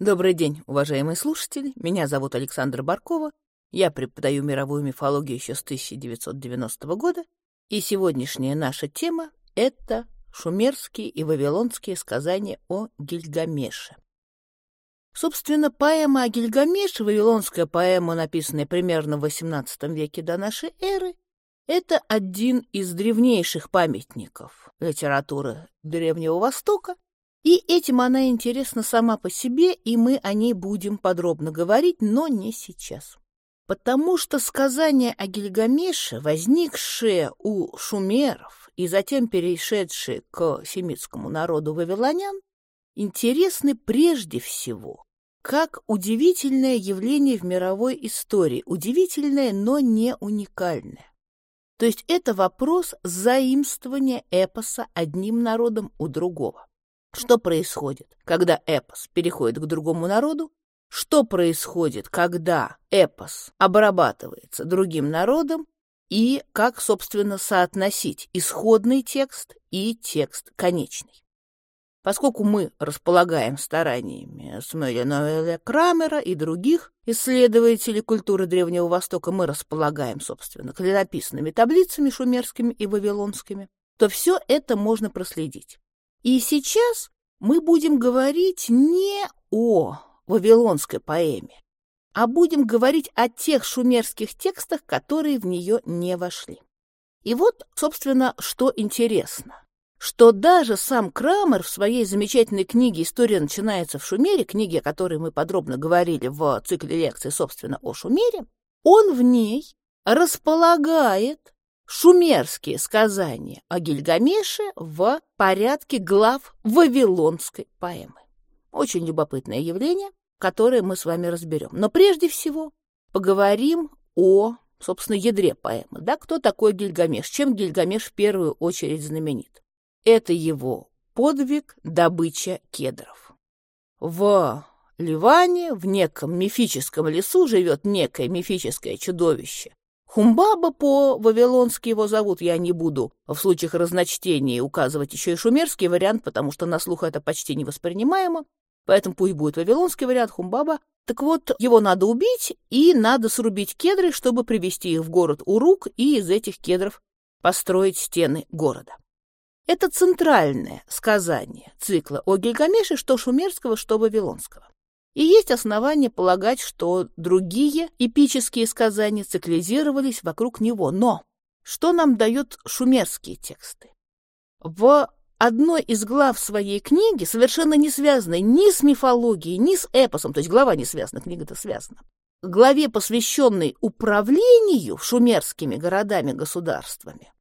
Добрый день, уважаемые слушатели. Меня зовут Александра Баркова. Я преподаю мировую мифологию еще с 1990 года. И сегодняшняя наша тема — это шумерские и вавилонские сказания о Гильгамеше. Собственно, поэма о Гильгамеше, вавилонская поэма, написанная примерно в XVIII веке до нашей эры, это один из древнейших памятников литературы Древнего Востока, и этим она интересна сама по себе, и мы о ней будем подробно говорить, но не сейчас. Потому что сказания о Гильгамеше, возникшие у шумеров и затем перешедшие к семитскому народу вавилонян, интересны прежде всего как удивительное явление в мировой истории, удивительное, но не уникальное. То есть это вопрос заимствования эпоса одним народом у другого. Что происходит, когда эпос переходит к другому народу? Что происходит, когда эпос обрабатывается другим народом? И как, собственно, соотносить исходный текст и текст конечный? Поскольку мы располагаем стараниями Смеля Ноэля Крамера и других исследователей культуры Древнего Востока, мы располагаем, собственно, клинописными таблицами шумерскими и вавилонскими, то все это можно проследить. И сейчас мы будем говорить не о вавилонской поэме, а будем говорить о тех шумерских текстах, которые в нее не вошли. И вот, собственно, что интересно что даже сам Крамер в своей замечательной книге «История начинается в Шумере», книге, о которой мы подробно говорили в цикле лекций, собственно, о Шумере, он в ней располагает шумерские сказания о Гильгамеше в порядке глав вавилонской поэмы. Очень любопытное явление, которое мы с вами разберем. Но прежде всего поговорим о, собственно, ядре поэмы. Да, кто такой Гильгамеш? Чем Гильгамеш в первую очередь знаменит? Это его подвиг добыча кедров. В Ливане, в неком мифическом лесу, живет некое мифическое чудовище. Хумбаба по-вавилонски его зовут, я не буду в случаях разночтения указывать еще и шумерский вариант, потому что на слух это почти невоспринимаемо, поэтому пусть будет вавилонский вариант Хумбаба. Так вот, его надо убить, и надо срубить кедры, чтобы привести их в город Урук и из этих кедров построить стены города. Это центральное сказание цикла о Гильгамеше, что шумерского, что вавилонского. И есть основания полагать, что другие эпические сказания циклизировались вокруг него. Но что нам дают шумерские тексты? В одной из глав своей книги, совершенно не связанной ни с мифологией, ни с эпосом, то есть глава не связана, книга-то связана, главе, посвященной управлению шумерскими городами-государствами,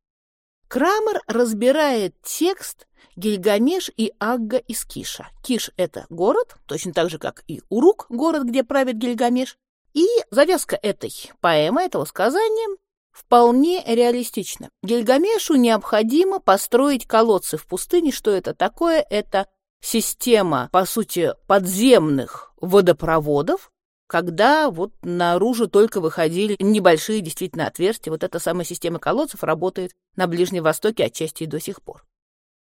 Крамер разбирает текст Гильгамеш и Агга из Киша. Киш — это город, точно так же, как и Урук, город, где правит Гильгамеш. И завязка этой поэмы, этого сказания, вполне реалистична. Гильгамешу необходимо построить колодцы в пустыне. Что это такое? Это система, по сути, подземных водопроводов, когда вот наружу только выходили небольшие действительно отверстия. Вот эта самая система колодцев работает на Ближнем Востоке отчасти и до сих пор.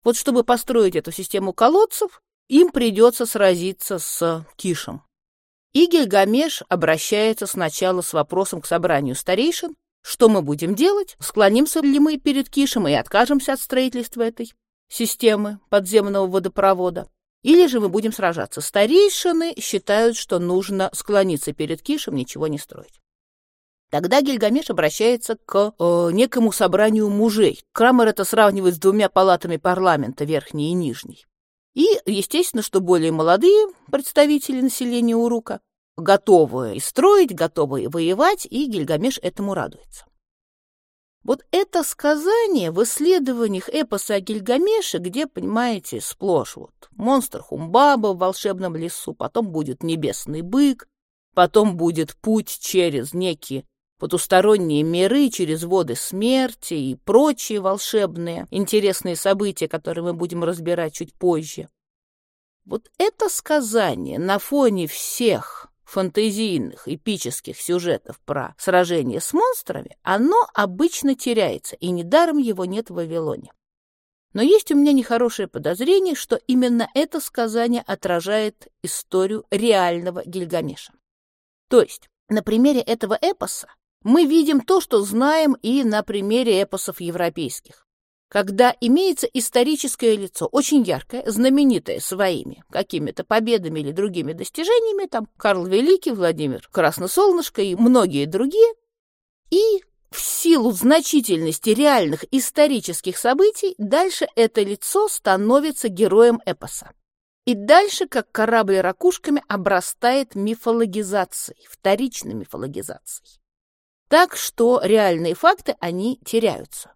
Вот чтобы построить эту систему колодцев, им придется сразиться с Кишем. И Гильгамеш обращается сначала с вопросом к собранию старейшин, что мы будем делать, склонимся ли мы перед Кишем и откажемся от строительства этой системы подземного водопровода. Или же мы будем сражаться. Старейшины считают, что нужно склониться перед Кишем, ничего не строить. Тогда Гильгамеш обращается к э, некому собранию мужей. Крамер это сравнивает с двумя палатами парламента, верхней и нижней. И, естественно, что более молодые представители населения Урука готовы и строить, готовы и воевать, и Гильгамеш этому радуется. Вот это сказание в исследованиях эпоса о Гильгамеше, где, понимаете, сплошь вот монстр Хумбаба в волшебном лесу, потом будет небесный бык, потом будет путь через некие потусторонние миры, через воды смерти и прочие волшебные интересные события, которые мы будем разбирать чуть позже. Вот это сказание на фоне всех фантазийных, эпических сюжетов про сражение с монстрами, оно обычно теряется, и недаром его нет в Вавилоне. Но есть у меня нехорошее подозрение, что именно это сказание отражает историю реального Гильгамеша. То есть, на примере этого эпоса мы видим то, что знаем и на примере эпосов европейских когда имеется историческое лицо, очень яркое, знаменитое своими какими-то победами или другими достижениями, там Карл Великий, Владимир Красносолнышко и многие другие, и в силу значительности реальных исторических событий дальше это лицо становится героем эпоса. И дальше, как корабль ракушками, обрастает мифологизацией, вторичной мифологизацией. Так что реальные факты, они теряются.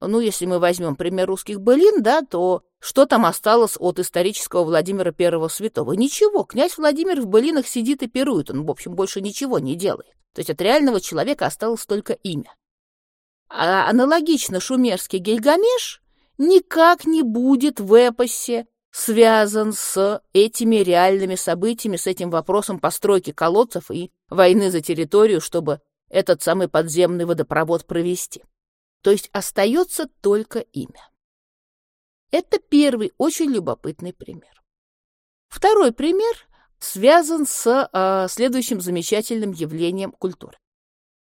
Ну, если мы возьмем пример русских былин, да, то что там осталось от исторического Владимира Первого Святого? Ничего, князь Владимир в былинах сидит и пирует, он, в общем, больше ничего не делает. То есть от реального человека осталось только имя. А аналогично шумерский Гильгамеш никак не будет в эпосе связан с этими реальными событиями, с этим вопросом постройки колодцев и войны за территорию, чтобы этот самый подземный водопровод провести. То есть остается только имя. Это первый очень любопытный пример. Второй пример связан с э, следующим замечательным явлением культуры.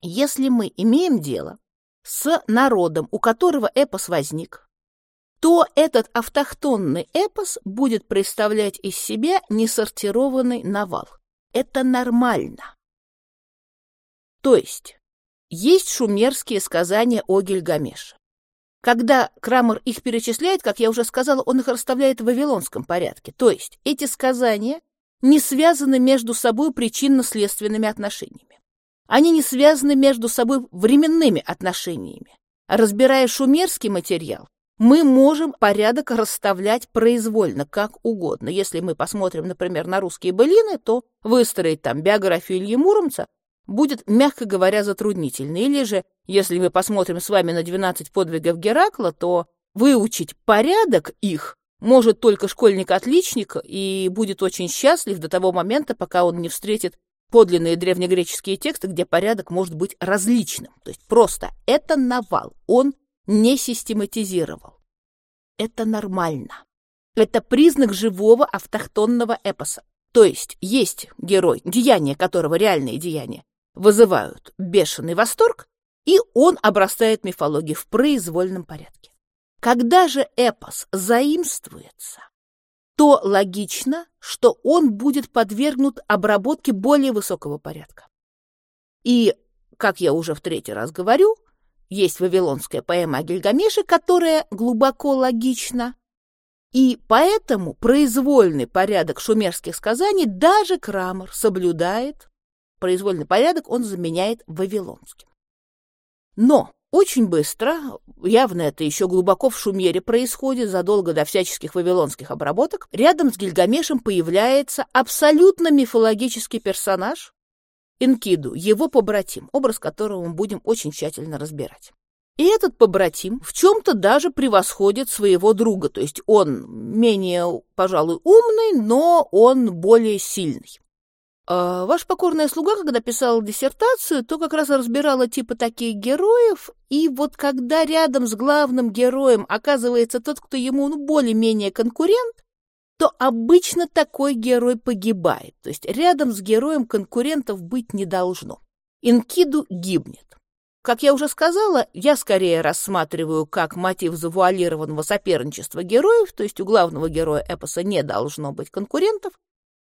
Если мы имеем дело с народом, у которого эпос возник, то этот автохтонный эпос будет представлять из себя несортированный навал. Это нормально. То есть есть шумерские сказания о Гильгамеше. Когда Крамер их перечисляет, как я уже сказала, он их расставляет в вавилонском порядке. То есть эти сказания не связаны между собой причинно-следственными отношениями. Они не связаны между собой временными отношениями. Разбирая шумерский материал, мы можем порядок расставлять произвольно, как угодно. Если мы посмотрим, например, на русские былины, то выстроить там биографию Ильи Муромца будет, мягко говоря, затруднительно. Или же, если мы посмотрим с вами на 12 подвигов Геракла, то выучить порядок их может только школьник-отличник и будет очень счастлив до того момента, пока он не встретит подлинные древнегреческие тексты, где порядок может быть различным. То есть просто это навал, он не систематизировал. Это нормально. Это признак живого автохтонного эпоса. То есть есть герой, деяние которого реальные деяния, вызывают бешеный восторг, и он обрастает мифологией в произвольном порядке. Когда же эпос заимствуется, то логично, что он будет подвергнут обработке более высокого порядка. И, как я уже в третий раз говорю, есть вавилонская поэма о Гильгамеше, которая глубоко логична, и поэтому произвольный порядок шумерских сказаний даже Крамер соблюдает произвольный порядок он заменяет вавилонским. Но очень быстро, явно это еще глубоко в Шумере происходит, задолго до всяческих вавилонских обработок, рядом с Гильгамешем появляется абсолютно мифологический персонаж Энкиду, его побратим, образ которого мы будем очень тщательно разбирать. И этот побратим в чем-то даже превосходит своего друга, то есть он менее, пожалуй, умный, но он более сильный. А ваш покорная слуга, когда писала диссертацию, то как раз разбирала типа таких героев, и вот когда рядом с главным героем оказывается тот, кто ему ну, более-менее конкурент, то обычно такой герой погибает. То есть рядом с героем конкурентов быть не должно. Инкиду гибнет. Как я уже сказала, я скорее рассматриваю как мотив завуалированного соперничества героев, то есть у главного героя эпоса не должно быть конкурентов,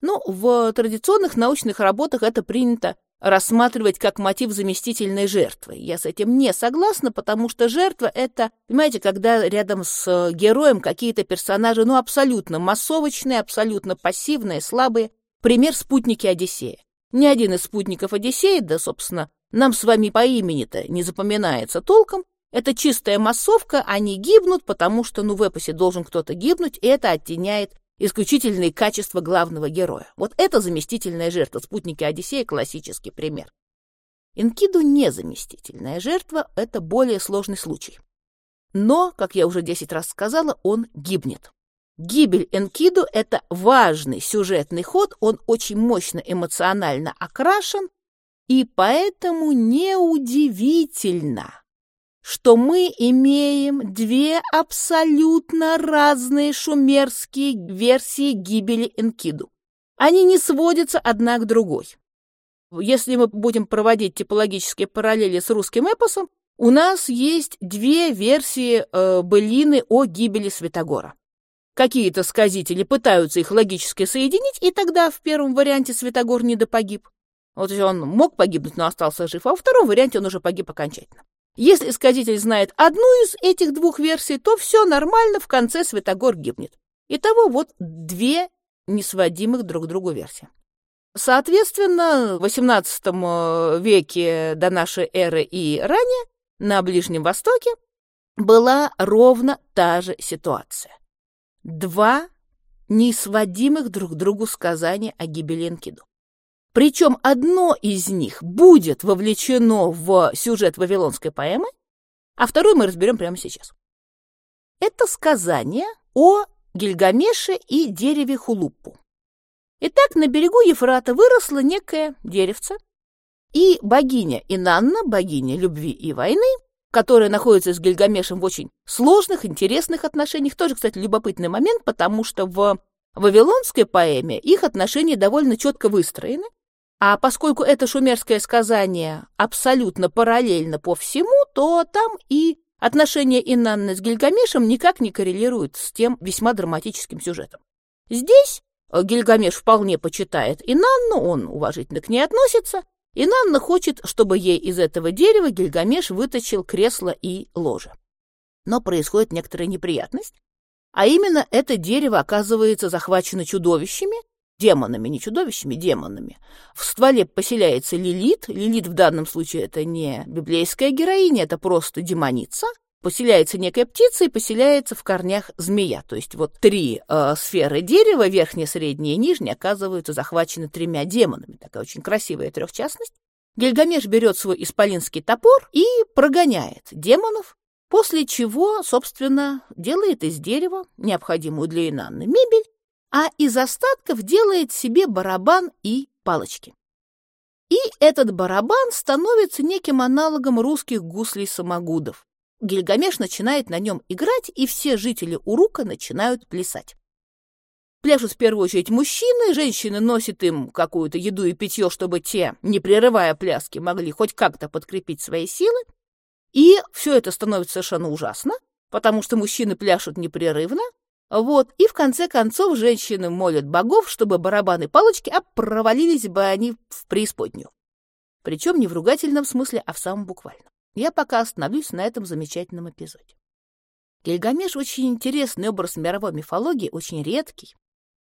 ну, в традиционных научных работах это принято рассматривать как мотив заместительной жертвы. Я с этим не согласна, потому что жертва — это, понимаете, когда рядом с героем какие-то персонажи, ну, абсолютно массовочные, абсолютно пассивные, слабые. Пример — спутники Одиссея. Ни один из спутников Одиссея, да, собственно, нам с вами по имени-то не запоминается толком, это чистая массовка, они гибнут, потому что, ну, в эпосе должен кто-то гибнуть, и это оттеняет исключительные качества главного героя. Вот это заместительная жертва, спутники Одиссея, классический пример. Энкиду не заместительная жертва, это более сложный случай. Но, как я уже десять раз сказала, он гибнет. Гибель Энкиду — это важный сюжетный ход, он очень мощно эмоционально окрашен, и поэтому неудивительно, что мы имеем две абсолютно разные шумерские версии гибели Энкиду. Они не сводятся одна к другой. Если мы будем проводить типологические параллели с русским эпосом, у нас есть две версии э, былины о гибели Святогора. Какие-то сказители пытаются их логически соединить, и тогда в первом варианте Святогор не допогиб. Вот он мог погибнуть, но остался жив, а во втором варианте он уже погиб окончательно. Если сказитель знает одну из этих двух версий, то все нормально, в конце Святогор гибнет. Итого вот две несводимых друг к другу версии. Соответственно, в XVIII э, веке до нашей эры и ранее на Ближнем Востоке была ровно та же ситуация. Два несводимых друг к другу сказания о гибели Энкиду. Причем одно из них будет вовлечено в сюжет вавилонской поэмы, а второе мы разберем прямо сейчас. Это сказание о Гильгамеше и дереве Хулуппу. Итак, на берегу Ефрата выросло некое деревце, и богиня Инанна, богиня любви и войны, которая находится с Гильгамешем в очень сложных, интересных отношениях, тоже, кстати, любопытный момент, потому что в вавилонской поэме их отношения довольно четко выстроены, а поскольку это шумерское сказание абсолютно параллельно по всему, то там и отношения Инанны с Гильгамешем никак не коррелируют с тем весьма драматическим сюжетом. Здесь э, Гильгамеш вполне почитает Инанну, он уважительно к ней относится, Инанна хочет, чтобы ей из этого дерева Гильгамеш вытащил кресло и ложе. Но происходит некоторая неприятность, а именно это дерево оказывается захвачено чудовищами, демонами, не чудовищами, демонами. В стволе поселяется Лилит. Лилит в данном случае это не библейская героиня, это просто демоница. Поселяется некая птица и поселяется в корнях змея. То есть вот три э, сферы дерева, верхняя, средняя и нижняя, оказываются захвачены тремя демонами. Такая очень красивая трехчастность. Гильгамеш берет свой исполинский топор и прогоняет демонов, после чего, собственно, делает из дерева необходимую для Инанны мебель а из остатков делает себе барабан и палочки. И этот барабан становится неким аналогом русских гуслей-самогудов. Гильгамеш начинает на нем играть, и все жители Урука начинают плясать. Пляшут в первую очередь мужчины, женщины носят им какую-то еду и питье, чтобы те, не прерывая пляски, могли хоть как-то подкрепить свои силы. И все это становится совершенно ужасно, потому что мужчины пляшут непрерывно, вот, и в конце концов женщины молят богов, чтобы барабаны палочки, а провалились бы они в преисподнюю. Причем не в ругательном смысле, а в самом буквальном. Я пока остановлюсь на этом замечательном эпизоде. Гильгамеш очень интересный образ мировой мифологии, очень редкий,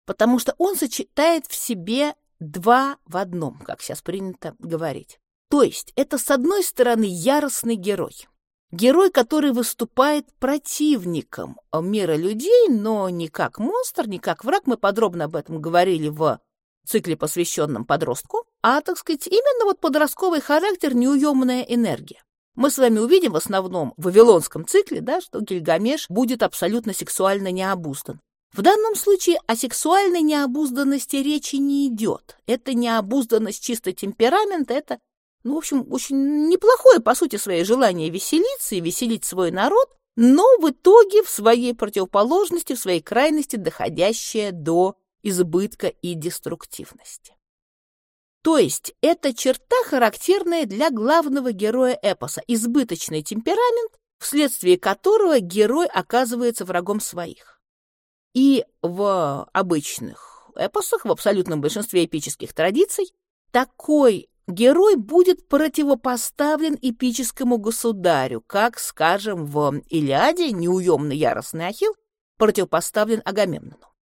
потому что он сочетает в себе два в одном, как сейчас принято говорить. То есть это, с одной стороны, яростный герой, Герой, который выступает противником мира людей, но не как монстр, не как враг. Мы подробно об этом говорили в цикле, посвященном подростку. А, так сказать, именно вот подростковый характер, неуемная энергия. Мы с вами увидим в основном в вавилонском цикле, да, что Гильгамеш будет абсолютно сексуально необуздан. В данном случае о сексуальной необузданности речи не идет. Это необузданность чисто темперамента, это ну, в общем, очень неплохое, по сути, своей желание веселиться и веселить свой народ, но в итоге в своей противоположности, в своей крайности, доходящее до избытка и деструктивности. То есть это черта, характерная для главного героя эпоса, избыточный темперамент, вследствие которого герой оказывается врагом своих. И в обычных эпосах, в абсолютном большинстве эпических традиций, такой герой будет противопоставлен эпическому государю, как, скажем, в Илиаде неуемный яростный Ахилл противопоставлен Агамемнону.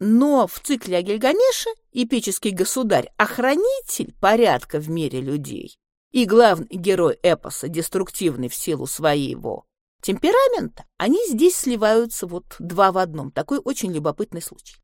Но в цикле о Гильгамеше эпический государь – охранитель порядка в мире людей и главный герой эпоса, деструктивный в силу своего темперамента, они здесь сливаются вот два в одном. Такой очень любопытный случай.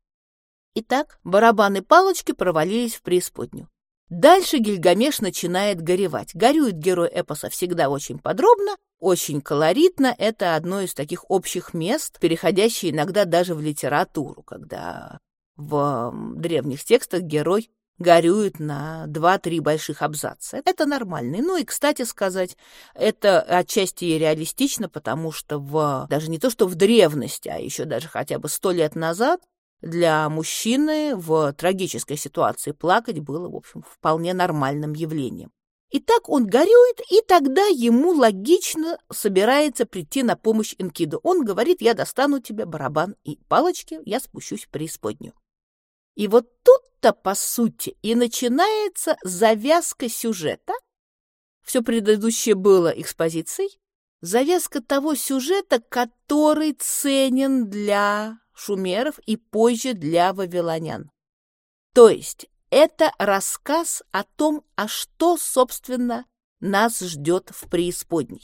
Итак, барабаны-палочки провалились в преисподнюю. Дальше Гильгамеш начинает горевать. Горюет герой эпоса всегда очень подробно, очень колоритно. Это одно из таких общих мест, переходящее иногда даже в литературу, когда в древних текстах герой горюет на два-три больших абзаца. Это нормально. Ну и, кстати сказать, это отчасти и реалистично, потому что в, даже не то, что в древности, а еще даже хотя бы сто лет назад для мужчины в трагической ситуации плакать было, в общем, вполне нормальным явлением. И так он горюет, и тогда ему логично собирается прийти на помощь Энкиду. Он говорит, я достану тебе барабан и палочки, я спущусь в преисподнюю. И вот тут-то, по сути, и начинается завязка сюжета. Все предыдущее было экспозицией. Завязка того сюжета, который ценен для шумеров и позже для вавилонян. То есть это рассказ о том, а что, собственно, нас ждет в преисподней.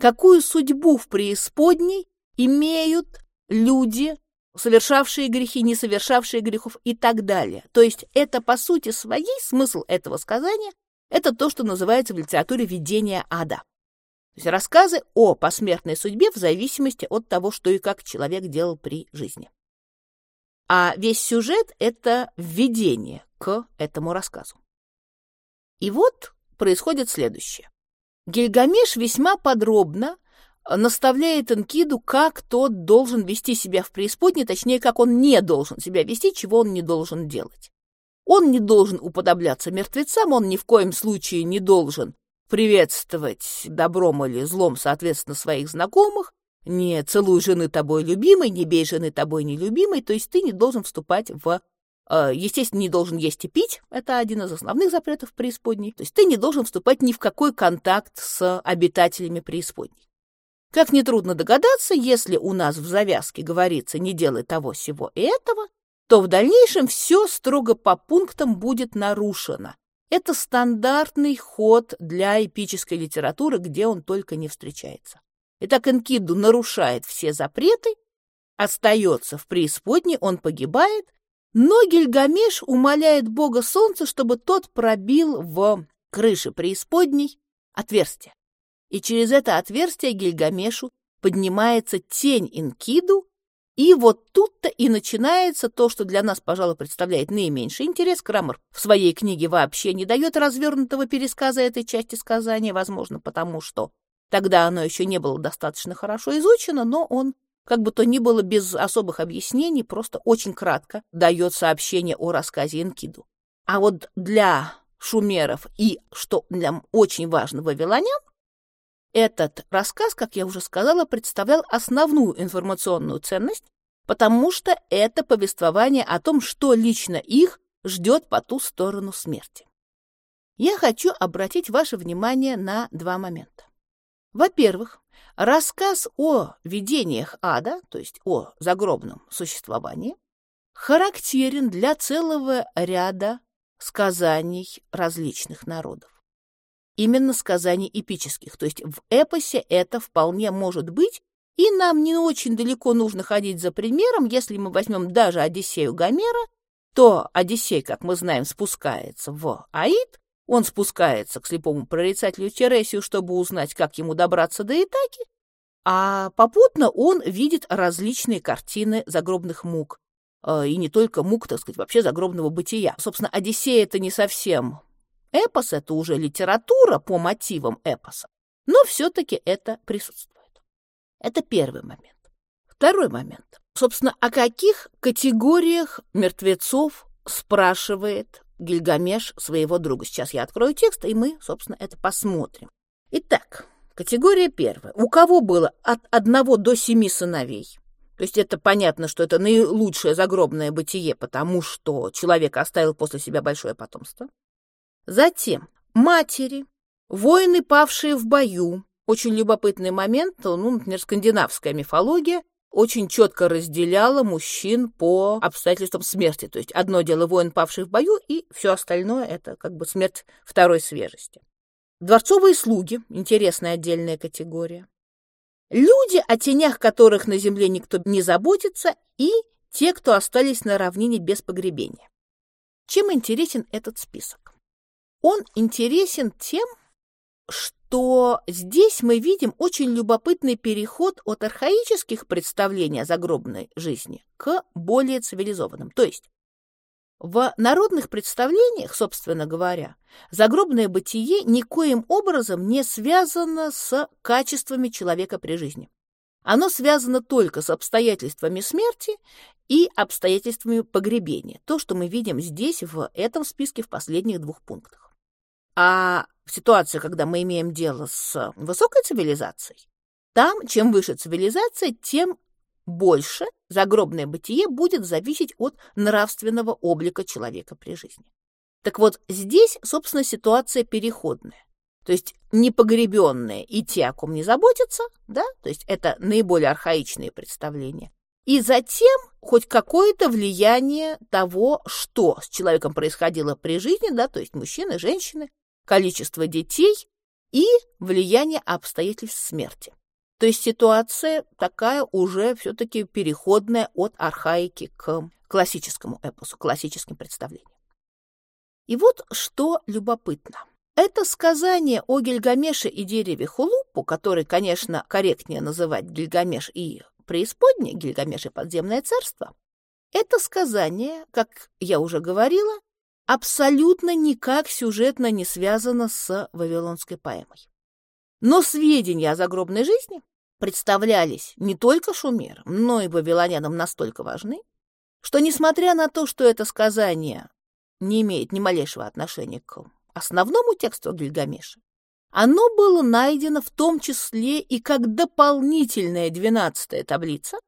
Какую судьбу в преисподней имеют люди, совершавшие грехи, не совершавшие грехов и так далее. То есть это, по сути своей, смысл этого сказания – это то, что называется в литературе «видение ада». То есть рассказы о посмертной судьбе в зависимости от того, что и как человек делал при жизни. А весь сюжет — это введение к этому рассказу. И вот происходит следующее. Гильгамеш весьма подробно наставляет Энкиду, как тот должен вести себя в преисподней, точнее, как он не должен себя вести, чего он не должен делать. Он не должен уподобляться мертвецам, он ни в коем случае не должен приветствовать добром или злом, соответственно, своих знакомых, не целуй жены тобой любимой, не бей жены тобой нелюбимой, то есть ты не должен вступать в... Э, естественно, не должен есть и пить, это один из основных запретов преисподней, то есть ты не должен вступать ни в какой контакт с обитателями преисподней. Как нетрудно догадаться, если у нас в завязке говорится «не делай того, сего и этого», то в дальнейшем все строго по пунктам будет нарушено. Это стандартный ход для эпической литературы, где он только не встречается. Итак, Энкиду нарушает все запреты, остается в преисподней, он погибает, но Гильгамеш умоляет бога солнца, чтобы тот пробил в крыше преисподней отверстие. И через это отверстие Гильгамешу поднимается тень Инкиду, и вот тут-то и начинается то, что для нас, пожалуй, представляет наименьший интерес. Крамер в своей книге вообще не дает развернутого пересказа этой части сказания, возможно, потому что Тогда оно еще не было достаточно хорошо изучено, но он, как бы то ни было, без особых объяснений, просто очень кратко дает сообщение о рассказе Энкиду. А вот для шумеров и, что для очень важно, вавилонян, этот рассказ, как я уже сказала, представлял основную информационную ценность, потому что это повествование о том, что лично их ждет по ту сторону смерти. Я хочу обратить ваше внимание на два момента. Во-первых, рассказ о видениях ада, то есть о загробном существовании, характерен для целого ряда сказаний различных народов. Именно сказаний эпических, то есть в эпосе это вполне может быть, и нам не очень далеко нужно ходить за примером, если мы возьмем даже Одиссею Гомера, то Одиссей, как мы знаем, спускается в Аид, он спускается к слепому прорицателю Тересию, чтобы узнать, как ему добраться до Итаки, а попутно он видит различные картины загробных мук. Э, и не только мук, так сказать, вообще загробного бытия. Собственно, Одиссея — это не совсем эпос, это уже литература по мотивам эпоса. Но все-таки это присутствует. Это первый момент. Второй момент. Собственно, о каких категориях мертвецов спрашивает Гильгамеш своего друга. Сейчас я открою текст, и мы, собственно, это посмотрим. Итак, категория первая. У кого было от одного до семи сыновей? То есть это понятно, что это наилучшее загробное бытие, потому что человек оставил после себя большое потомство. Затем матери, воины, павшие в бою. Очень любопытный момент, ну, например, скандинавская мифология – очень четко разделяла мужчин по обстоятельствам смерти. То есть одно дело воин, павший в бою, и все остальное — это как бы смерть второй свежести. Дворцовые слуги — интересная отдельная категория. Люди, о тенях которых на земле никто не заботится, и те, кто остались на равнине без погребения. Чем интересен этот список? Он интересен тем, что здесь мы видим очень любопытный переход от архаических представлений о загробной жизни к более цивилизованным. То есть В народных представлениях, собственно говоря, загробное бытие никоим образом не связано с качествами человека при жизни. Оно связано только с обстоятельствами смерти и обстоятельствами погребения. То, что мы видим здесь, в этом списке, в последних двух пунктах. А в ситуации, когда мы имеем дело с высокой цивилизацией, там, чем выше цивилизация, тем больше загробное бытие будет зависеть от нравственного облика человека при жизни. Так вот, здесь, собственно, ситуация переходная. То есть непогребенные и те, о ком не заботятся, да, то есть это наиболее архаичные представления. И затем хоть какое-то влияние того, что с человеком происходило при жизни, да, то есть мужчины, женщины, количество детей и влияние обстоятельств смерти. То есть ситуация такая уже все-таки переходная от архаики к классическому эпосу, классическим представлениям. И вот что любопытно. Это сказание о Гильгамеше и дереве Хулупу, который, конечно, корректнее называть Гильгамеш и преисподнее, Гильгамеш и подземное царство, это сказание, как я уже говорила, абсолютно никак сюжетно не связано с вавилонской поэмой. Но сведения о загробной жизни представлялись не только шумерам, но и вавилонянам настолько важны, что, несмотря на то, что это сказание не имеет ни малейшего отношения к основному тексту Гильгамеша, оно было найдено в том числе и как дополнительная двенадцатая таблица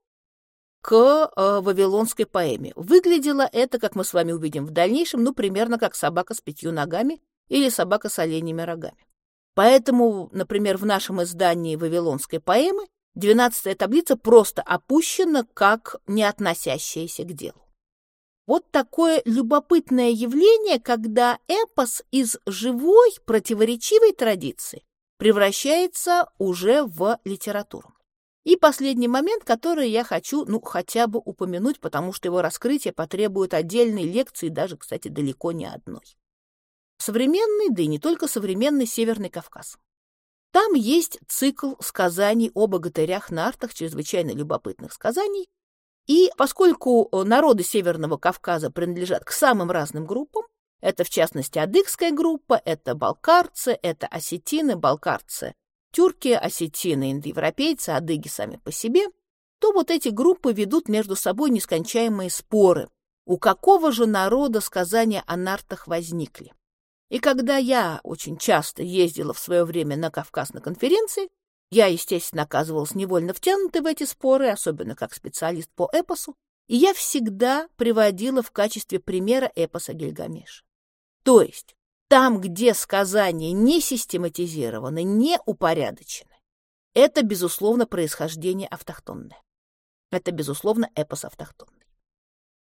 к э, вавилонской поэме. Выглядело это, как мы с вами увидим в дальнейшем, ну, примерно как собака с пятью ногами или собака с оленями рогами. Поэтому, например, в нашем издании вавилонской поэмы двенадцатая таблица просто опущена как не относящаяся к делу. Вот такое любопытное явление, когда эпос из живой противоречивой традиции превращается уже в литературу. И последний момент, который я хочу, ну, хотя бы упомянуть, потому что его раскрытие потребует отдельной лекции, даже, кстати, далеко не одной современный, да и не только современный Северный Кавказ. Там есть цикл сказаний о богатырях на артах, чрезвычайно любопытных сказаний. И поскольку народы Северного Кавказа принадлежат к самым разным группам, это, в частности, адыгская группа, это балкарцы, это осетины, балкарцы, тюрки, осетины, индоевропейцы, адыги сами по себе, то вот эти группы ведут между собой нескончаемые споры. У какого же народа сказания о нартах возникли? И когда я очень часто ездила в свое время на Кавказ на конференции, я, естественно, оказывалась невольно втянутой в эти споры, особенно как специалист по эпосу, и я всегда приводила в качестве примера эпоса Гильгамеша. То есть там, где сказания не систематизированы, не упорядочены, это, безусловно, происхождение автохтонное. Это, безусловно, эпос автохтонный.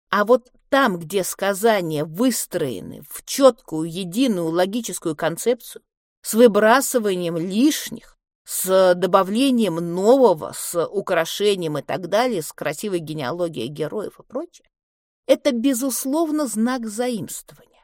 А вот там, где сказания выстроены в четкую, единую логическую концепцию, с выбрасыванием лишних, с добавлением нового, с украшением и так далее, с красивой генеалогией героев и прочее, это, безусловно, знак заимствования.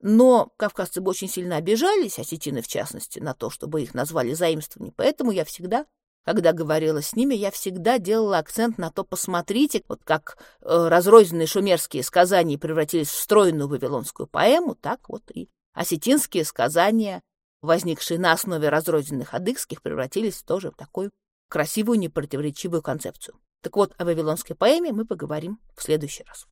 Но кавказцы бы очень сильно обижались, осетины в частности, на то, чтобы их назвали заимствованием, поэтому я всегда когда говорила с ними, я всегда делала акцент на то, посмотрите, вот как э, разрозненные шумерские сказания превратились в стройную вавилонскую поэму, так вот и осетинские сказания, возникшие на основе разрозненных адыгских, превратились тоже в такую красивую, непротиворечивую концепцию. Так вот, о вавилонской поэме мы поговорим в следующий раз.